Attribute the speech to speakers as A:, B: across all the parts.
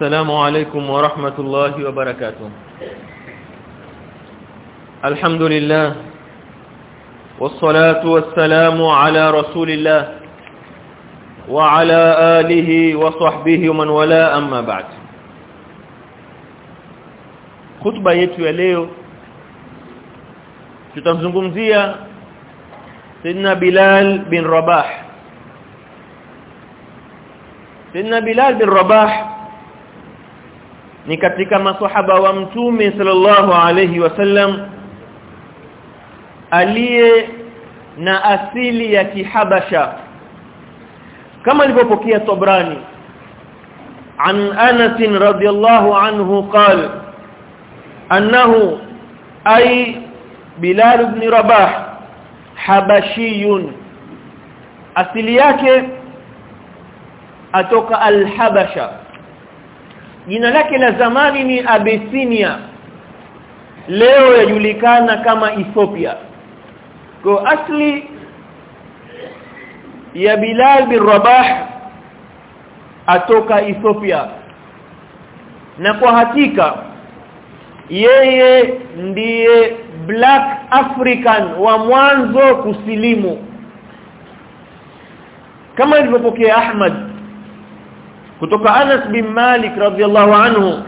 A: السلام عليكم ورحمة الله وبركاته. الحمد لله والصلاة والسلام على رسول الله وعلى آله وصحبه ومن ولا أما بعد. خطبة yetu ya leo tutamzungumzia Sayyidina Bilal bin Rabah. Sayyidina Bilal bin Rabah ni katika maswahaba wa mtume sallallahu alayhi wasallam aliye na asili ya kihabasha. Kama alivyopokea Tabrani an Anas radhiyallahu anhu qala annahu ay Bilal ibn Rabah habashiyun. Asili yake atoka al-Habasha jina lake la zamani ni Abyssinia. Leo yajulikana kama Ethiopia. Kwa asli ya Bilal bin Rabah atoka Ethiopia. Na kwa hakika yeye ndiye black african wa mwanzo kusilimu. Kama ilivyopokea Ahmad kutoka Anas bin Malik radhiallahu anhu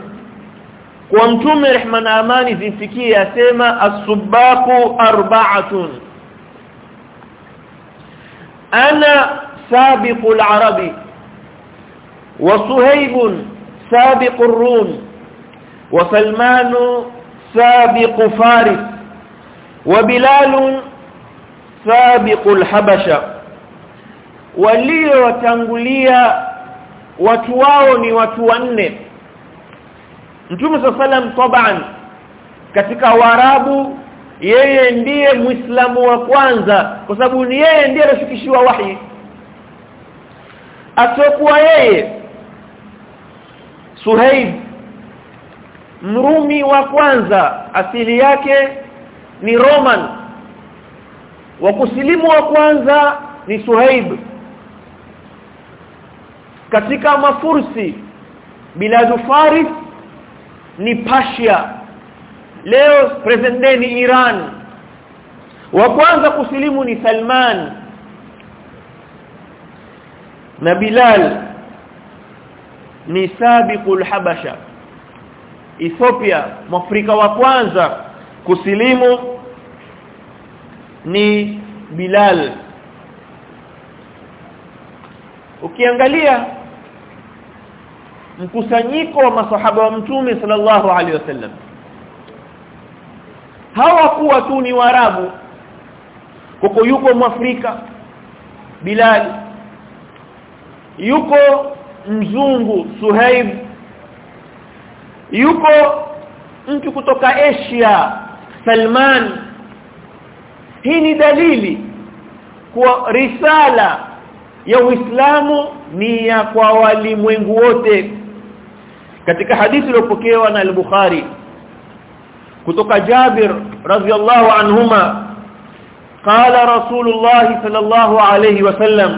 A: kwa mtume rehma na amani zimfikie asema as-subaqu arba'atun. Ana sabiqul arabi wa suhaybun sabiqur rum wa salmanu sabiqu faris wa bilalun sabiqul habasha waliowatangulia watu wao ni watu wanne. Mtume sallam taban katika Waarabu yeye ndiye Muislamu wa kwanza kwa sababu ni yeye ndiye alifikishiwa wahi. Asiokuwa yeye Suhaib Mrumi wa kwanza asili yake ni Roman. Wa kusilimu wa kwanza ni Suhaib katika mafursi biladu Faris ni Persia leo present ni Iran. Wa kwanza kusilimu ni Salman. Na Bilal ni sabiqul habasha. Ethiopia mwafrika wa kwanza kusilimu ni Bilal. Ukiangalia mkusanyiko wa masahaba wa mtume sallallahu alaihi wasallam. Hawakuwa tu ni warabu koko yuko mwafrika Bilal. Yuko mzungu Suhaib. Yuko mtu kutoka Asia Salman. Hii ni dalili kwa risala ya Uislamu ni ya kwa walimwengu wote katika hadithi iliyopokewa na al-Bukhari kutoka Jabir radhiyallahu anhuma qala Rasulullah sallallahu alayhi wasallam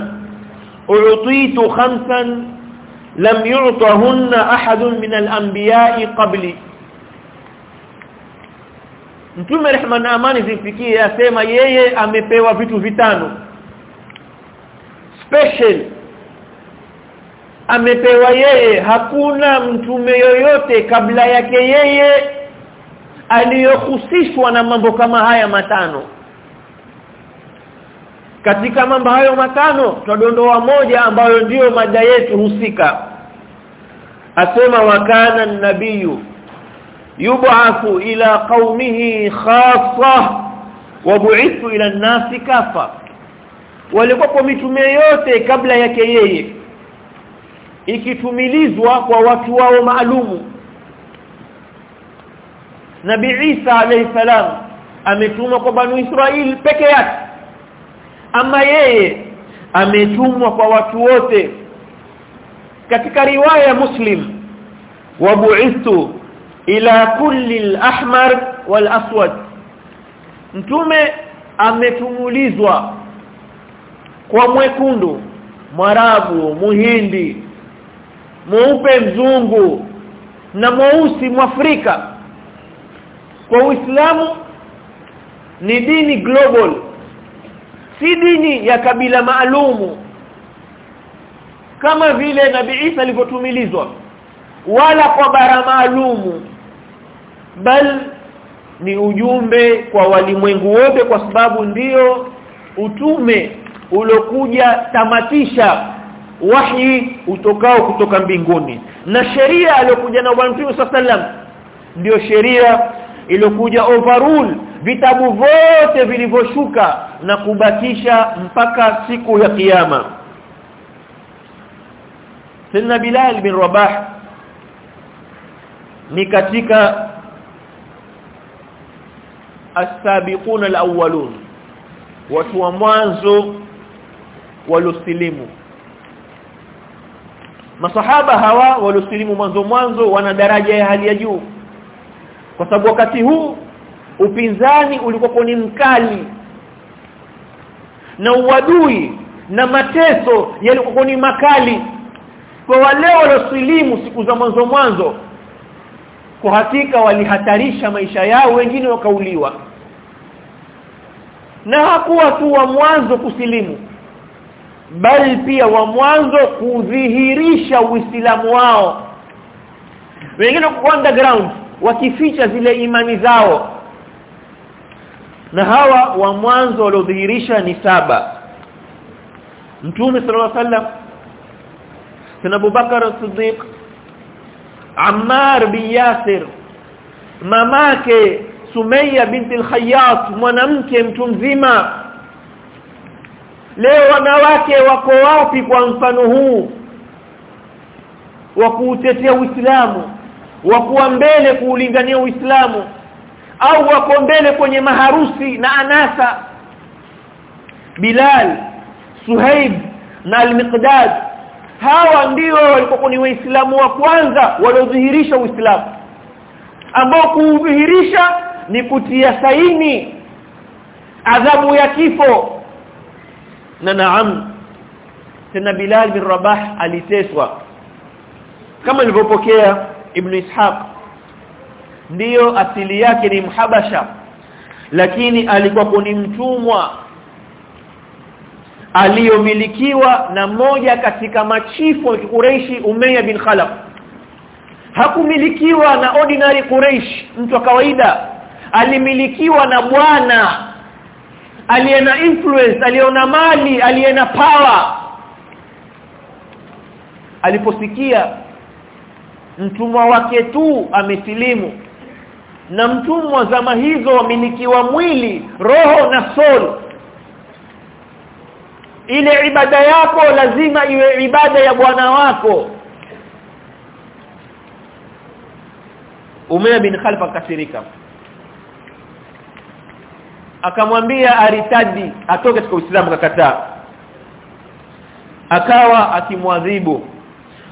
A: u'titu khamsan lam yu'tahunna ahadun min al-anbiya'i qabli. Mtume rehma na amani zimfikie asema yeye amepewa vitu vitano. Special amepewa yeye. Hakuna mtume yoyote kabla yake yeye aliyohusishwa na mambo kama haya matano. Katika mambo hayo matano twadondoa moja ambayo ndiyo mada yetu husika. Asema wakana nabiyu yub'athu ila qaumihi khassa wa bu'ithu ila an-nasi kafa walikuwa mitume yote kabla yake yeye ikitumilizwa kwa watu wao maalumu. Nabii Isa alayhi salam ametumwa kwa banu Israel peke yake. Ama yeye ametumwa kwa watu wote. Katika riwaya ya Muslim wa bu'ithu ila kulli al-ahmar wal-aswad. Mtume ametumulizwa kwa mwekundu mwarabu muhindi mweupe mzungu na mweusi mwafrika. Kwa Uislamu ni dini global si dini ya kabila maalumu. Kama vile Nabii Isa alivyotumilizwa wala kwa bara maalumu bal ni ujumbe kwa walimwengu wote kwa sababu ndiyo utume uliokuja tamatisha wahi utokao kutoka mbinguni. Na sheria aliyokuja na Bwana Mtume sallam ndio sheria iliyokuja overall vitabu vyote vilivyoshuka na kubakisha mpaka siku ya kiyama. Sayyidina Bilal bin Rabah ni katika as-sabiquna al-awwalun watu wa mwanzo waliosilimu masahaba hawa waliosilimu mwanzo mwanzo wana daraja ya hali ya juu. Kwa sababu wakati huu upinzani ulikuwa ni mkali. Na uadui na mateso yalikuwa ni makali. Kwa wale waliosilimu siku za mwanzo mwanzo kwa hakika walihatarisha maisha yao wengine wakauliwa. Na hakuwa tu wa mwanzo kusilimu bali pia wa mwanzo kudhihirisha uislamu wao. Wengine kwa underground wakificha zile imani zao. Na hawa wa mwanzo waliodhihirisha ni saba. Mtume sallallahu alaihi wasallam Abu Bakar Siddiq Ammar bin Yasir mamake Sumayya binti al-Khayyat mwanamke mtu mzima leo wanawake wako wapi kwa mfano huu? Wa kuutetea Uislamu wa kuwa mbele kuulingania Uislamu au wako mbele kwenye maharusi na anasa? Bilal Suhaib na Al-Miqdad hawa ndio walikuwa ni waislamu wa kwanza waliodhihirisha Uislamu. Ambao kuudhihirisha ni kutia saini adhabu ya kifo na naam tena Bilal bin Rabah aliteswa. Kama nilivyopokea Ibn Ishaq ndiyo asili yake ni mhabasha lakini alikuwa ni mtumwa. Aliyomilikiwa na moja katika machifu wa Quraishi Umayya bin Khalaf. Hakumilikiwa na ordinary Quraish mtu wa kawaida. Alimilikiwa na bwana aliyena influence aliyona mali aliyena power. Aliposikia mtumwa wake tu amesilimu na mtumwa zama hizo wamilikiwa mwili roho na soul. Ile ibada yako lazima iwe ibada ya bwana wako. Umayya bin khalfa akasirika akamwambia aritadi atoke katika Uislamu kakataa akawa akimwadhibu.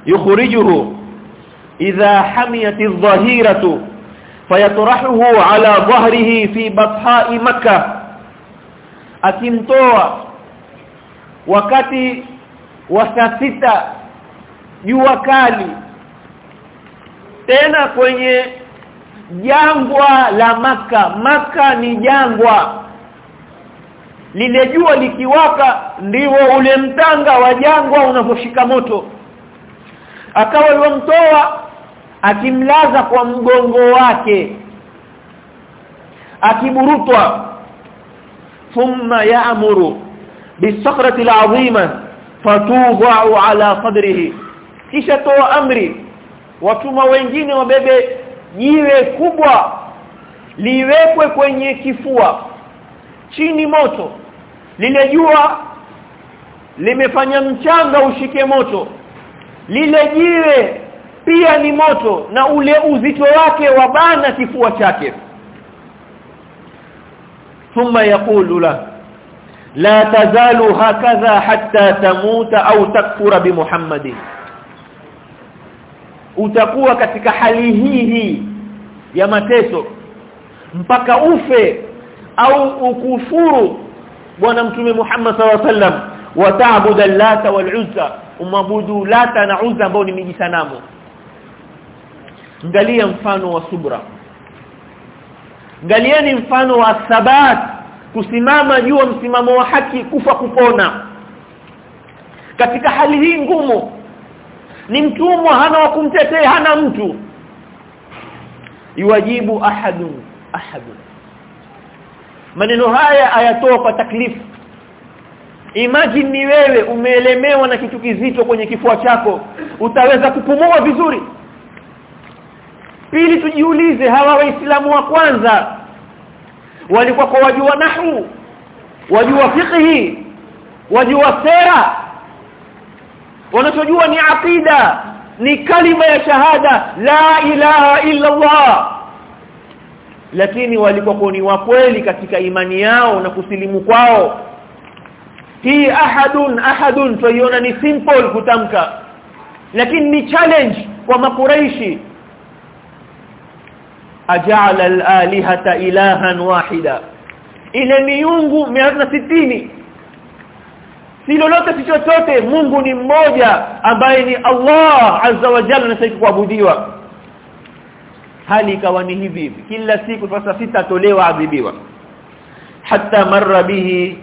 A: Yukhrijuhu idha hamiyati adh-dhahiratu fayatrahuhu ala dhahrihi fi batha'i makkah. Akimtoa. Wakati wa sita jua kali. Tena kwenye jangwa la maka maka ni jangwa lile jua likiwaka ndiwo ule mtanga wa jangwa unaposhika moto. Akawa yomtoa akimlaza kwa mgongo wake akiburutwa. Thumma ya'muru bisakrati al'azima fatudha'u ala sadrihi. Kisha toa amri watuma wengine wabebe jiwe kubwa liwekwe kwenye kifua chini moto lile jua limefanya mchanga ushike moto. Lile jiwe pia ni moto na ule uzito wake wabana kifua chake. Thumma yaqulu la la tazalu hakadha hatta tamuta au takfura bi muhammadin. Utakuwa katika hali hii hii ya mateso mpaka ufe au ukufuru bwana mtume Muhammad SAW wa ta'budu lata wal uzza umabudu lata na uzza ambao ni miji sanamu. Angalia mfano wa subra. Angalieni mfano wa sabat kusimama jua msimamo wa haki kufa kupona. Katika hali hii ngumu ni mtumwa hana wa kumtetea hana mtu. Iwajibu ahadun ahadun maneno haya ayatoa kwa taklifu. Imagine ni wewe umeelemewa na kitu kizito kwenye kifua chako utaweza kupumua vizuri. Pili tujiulize hawa waislamu wa kwanza walikuwa kwa wajua nahu wajua fiqhi wajua sera. Wanachojua ni aqida ni kalima ya shahada la ilaha illa Allah lakini walikuwa ni wakweli katika imani yao na kusilimu kwao. Hii ahadun ahadun tuiona ni simple kutamka. Lakini ni challenge kwa makuraishi. Aja'ala al-alihata ilahan wahida. Ile miungu 160 si lolote si chochote Mungu ni mmoja ambaye ni Allah azza wa jalla na kuabudiwa hali ikawa ni hivi hivi kila siku sasa sitatolewa adhibiwa hatta marra bihi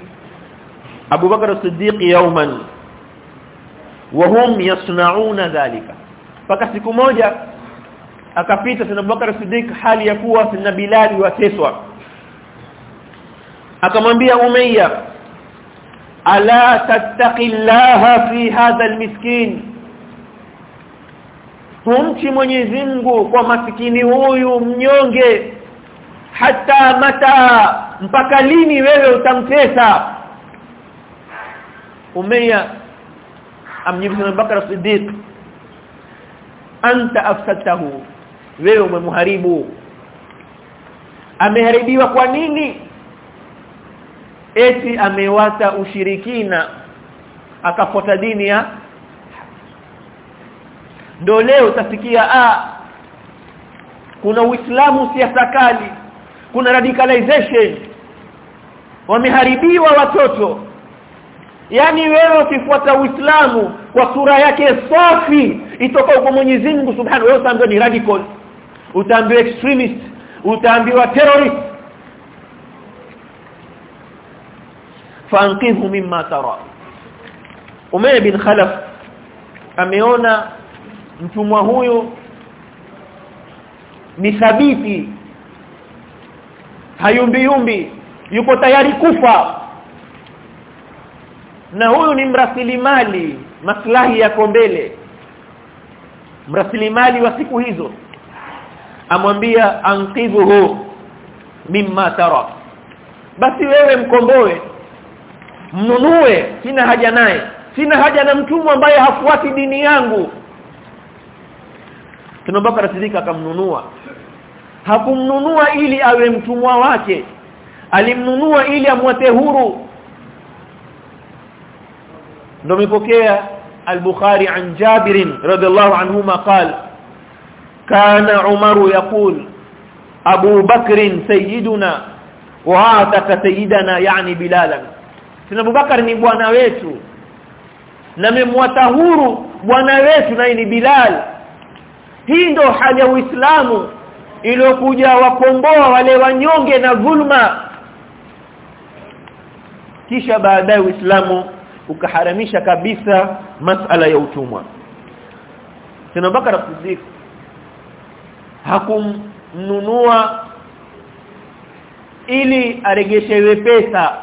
A: Abu Bakar as-Siddiq yawman wa hum yasnauna dhalika paka siku moja akapita sana Abu Bakar as-Siddiq hali ya kuwa na Bilal wateswa akamwambia Umayya ala tattaqillaha fi hadha almiskin humchi Mwenyezi Mungu kwa masikini huyu mnyonge. Hata mata mpaka lini wewe utamtesa? Umeya sana Bakar Siddiq anta afsatahu wewe umemharibu. Ameharibiwa kwa nini? Eti amewata ushirikina akafuata dini ya ndo leo utasikia ah kuna uislamu siasa kali kuna radicalization. Wameharibiwa watoto. Yani wewe ukifuata uislamu kwa sura yake safi itoka kwa Mwenyezi Mungu Subhanahu wa Ta'ala ni radical. Utaambiwa extremist. Utaambiwa terrorist. فانقذه mimma tara. Umay bin Khalaf ameona mtumwa huyu ni thabiti hayumbi yumbi yuko tayari kufa. Na huyu ni mrasilimali maslahi yako mbele. Mrasilimali wa siku hizo. Amwambia anqidhuhu mimma tara. Basi wewe mkomboe mnunue sina haja naye. Sina haja na mtumwa ambaye hafuati dini yangu tunabaka Siddiq akamnunua. Hakumnunua ili awe mtumwa wake. Alimnunua ili amwate huru. Ndio mipokea al-Bukhari an Jabir radhiallahu anhuma qala kana Umar yaqul Abu Bakr sayyiduna wa ataka sayyidana yani Bilalan. Sina Abu Bakar ni bwana wetu. Na memwata huru bwana wetu naye ni Bilal hii ndo hali ya Uislamu iliyokuja wakomboa wale wanyonge na dhulma. Kisha baadaye Uislamu ukaharamisha kabisa masala ya utumwa. Sina Bakara Siddiq hakumnunua ili aregeshewe pesa.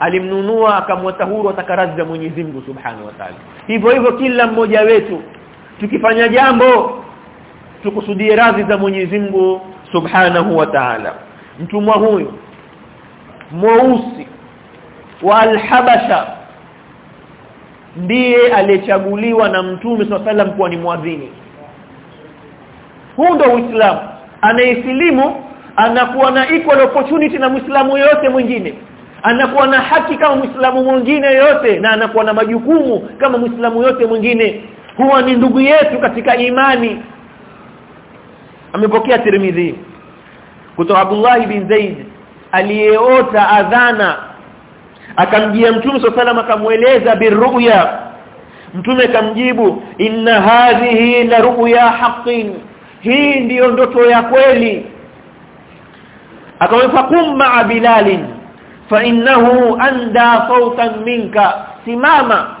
A: Alimnunua akamwata huru atakarazi za Mwenyezi Mungu Subhanahu wa Ta'ala. Hivyo hivyo kila mmoja wetu tukifanya jambo tukusudie radhi za Mwenyezi Mungu Subhanahu wa Ta'ala. Mtumwa huyu mweusi wa alhabasha ndiye aliyechaguliwa na Mtume SAW kuwa ni mwadhini huu ndo Uislamu. Anaisilimu anakuwa na equal opportunity na Muislamu yote mwingine. Anakuwa na haki kama Muislamu mwingine yote na anakuwa na majukumu kama Muislamu yote mwingine huwa ni ndugu yetu katika imani. Amepokea Tirmidhi kutoka Abdullah bin Zaid aliyeota adhana. Akamjia Mtume SAW akamweleza birruya. Mtume akamjibu inna hadhihi la ru'ya haqqin. Hii ndiyo ndoto ya kweli. Akamwambia kum ma'a bilalin fa innahu anda sautan minka. Simama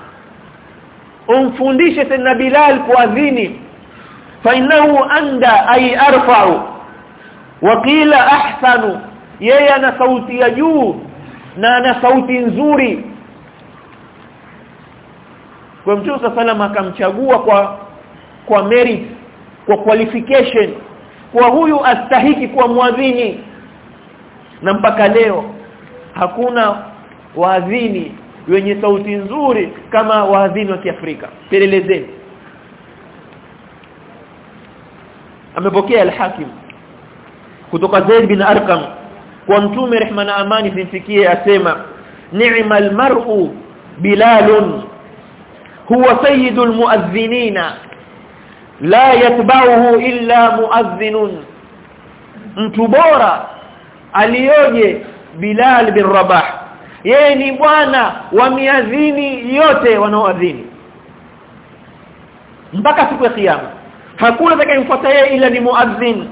A: umfundishe tena bilal kuadhini fa innahu anda ay arfa'u. Wa qila ahsanu yeye ana sauti ya juu na ana sauti nzuri. Kwa mtume sallam akamchagua kwa kwa merit kwa qualification. Kwa huyu astahiki kuwa mwadhini na mpaka leo hakuna waadhini wenye sauti nzuri kama waadhini wa Kiafrika. Pelelezeni amepokea al-Hakim kutoka Zaid bin Arqam kwa mtume rehma na amani zimfikie asema ni'mal mar'u bilalun huwa sayyidul muadhdhinina la yatba'uhu illa muadhdhinun mtu bora aliyoje Bilal bin Rabah yeye ni bwana wa miadhini yote wanaoadhini mpaka siku ya kiyama. Hakuna atakayemfuata yeye ila ni muadhin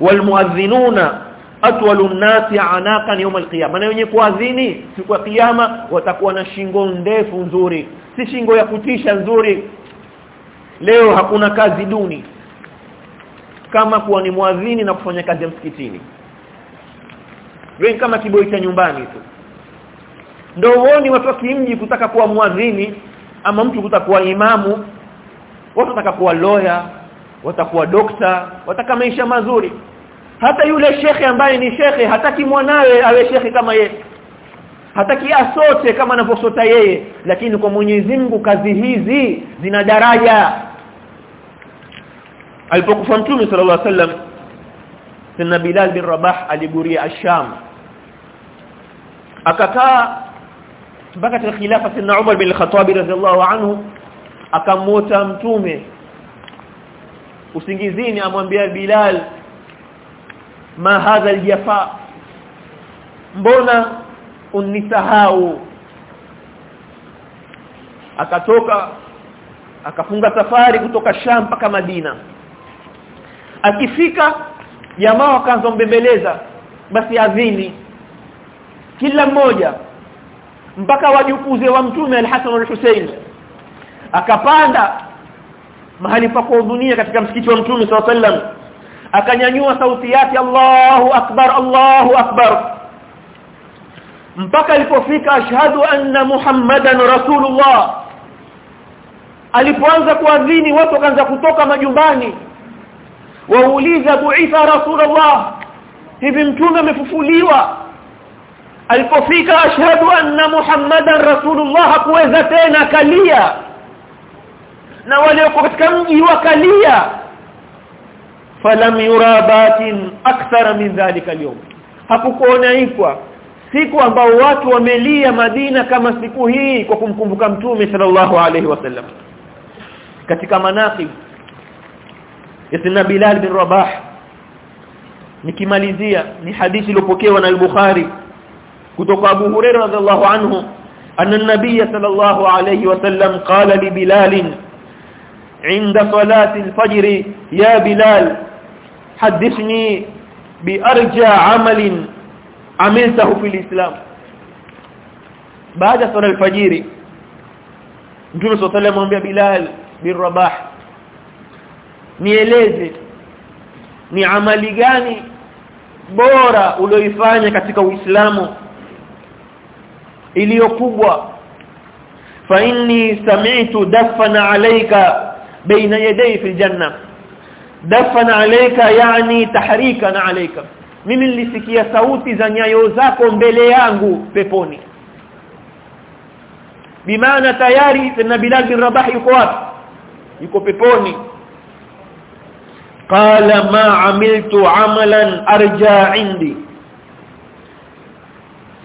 A: walmuadhinuna atwalu nnasi anaqan yawm alqiyama na wenye kuadhini siku ya kiyama watakuwa na shingo ndefu nzuri. Si shingo ya kutisha nzuri. Leo hakuna kazi duni. Kama kuwa ni muadhini na kufanya kazi ya msikitini. Wewe kama kiboi cha nyumbani tu ndio uoni watu wa kimji kutaka kuwa muadhini ama mtu kutaka kuwa imamu. Watu wataka kuwa lawyer watakuwa dokta wataka maisha mazuri. Hata yule shekhe ambaye ni shekhe hataki mwanawe awe shekhe kama yeye. Hataki asote kama anavyosota yeye. Lakini kwa Mwenyezi Mungu kazi hizi zina daraja. Alipokufa mtume sallallahu alaihi wasallam Sayyidina Bilal bin Rabah aliguria Asham akakaa mpaka katika khilafa sidna Umar bin Khattab radhiallahu anhu akamwota mtume usingizini amwambia Bilal ma hadha aljafa mbona unisahau? Akatoka akafunga safari kutoka Sham mpaka Madina. Akifika jamaa wakaanza mbembeleza basi adhini. Kila mmoja mpaka wajukuze wa mtume al-Hasan al-Hussein. Akapanda mahali pa kuhudhuria katika msikiti wa mtume sallam. Akanyanyua sauti yake Allahu akbar Allahu akbar. Mpaka alipofika ashhadu anna muhammadan rasulullah. Alipoanza kuadhini watu wakaanza kutoka majumbani. Wauliza buitha rasulullah? Hivi mtume amefufuliwa alipofika ashhadu anna muhammadan rasulullah hakuweza tena kalia. Na walioko katika mji wa kalia falam yura batin akthara min dhalika al hakukuona ikwa siku ambao watu wamelia Madina kama siku hii kwa kumkumbuka mtume sallallahu alaihi wasallam katika manaqib yasna Bilal bin Rabah nikimalizia ni hadithi iliyopokewa na al-Bukhari kutoka Abu Hurairah radhiallahu anhu anna an-nabiy sallallahu alayhi wasallam qala li Bilal عند صلاه الفجر يا بلال حدثني بارجى عمل عملته في الاسلام بعد صلاه الفجر Mtume صلى الله عليه وسلم Bilal bin Rabah nieleze ni amali gani bora ulioifanya katika Uislamu Iliyokubwa fa inni sami'tu dafana alayka baina yaday fil janna. Dafana alayka yani tahrikan alayka. Mimi nilisikia sauti za nyayo zako mbele yangu peponi. Bimaana tayari na Bilal bin Rabah yuko wapi? Yuko peponi. Qala ma amiltu amalan arja indi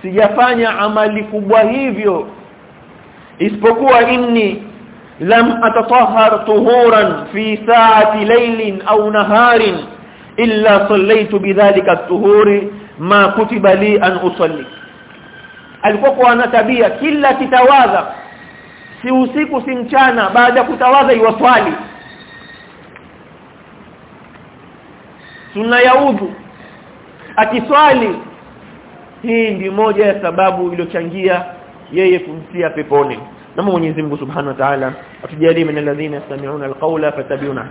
A: sijafanya amali kubwa hivyo. Isipokuwa inni lam atatahhar tuhuran fi sa'ati laylin au naharin illa sallaytu bidhalika at-tuhuri ma kutiba li an usalli. Alikuwa ana tabia kila kitawadha si usiku si mchana baada ya kutawadha iwaswali sunna ya udhu akiswali hii ndi moja ya sababu iliyochangia yeye kumtia peponi. Na Mwenyezi Mungu Subhanahu wa Ta'ala atujalie min alladhina yastami'una alqawla fatabi'una